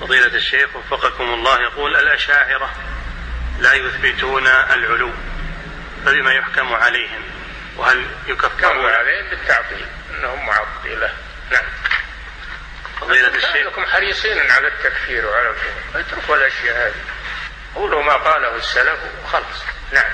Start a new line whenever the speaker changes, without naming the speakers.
فضيلة الشيخ وفقكم الله يقول الأشاعرة لا يثبتون العلو فبما يحكم عليهم؟ وهل يكفرون؟
عليهم بالتعطيل إنهم معطلة. نعم.
فضيلة الشيخ.
لكم حريصين على التكفير وعلى اتركوا الأشياء هذه. قولوا ما قاله السلف وخلص. نعم.